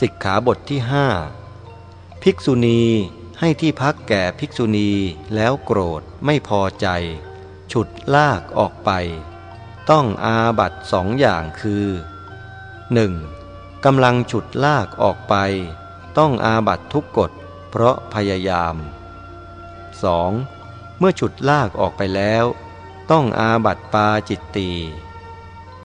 สิกขาบทที่ห้าภิกษุณีให้ที่พักแก่ภิกษุณีแล้วโกรธไม่พอใจ ฉุดลากออกไป ต้องอาบัตสองอย่างคือ 1. กำลังฉุดลากออกไป ต้องอาบัตทุกกฎเพราะพยายาม 2. เมื่อฉุดลากออกไปแล้ว ต้องอาบัตปาจิตตี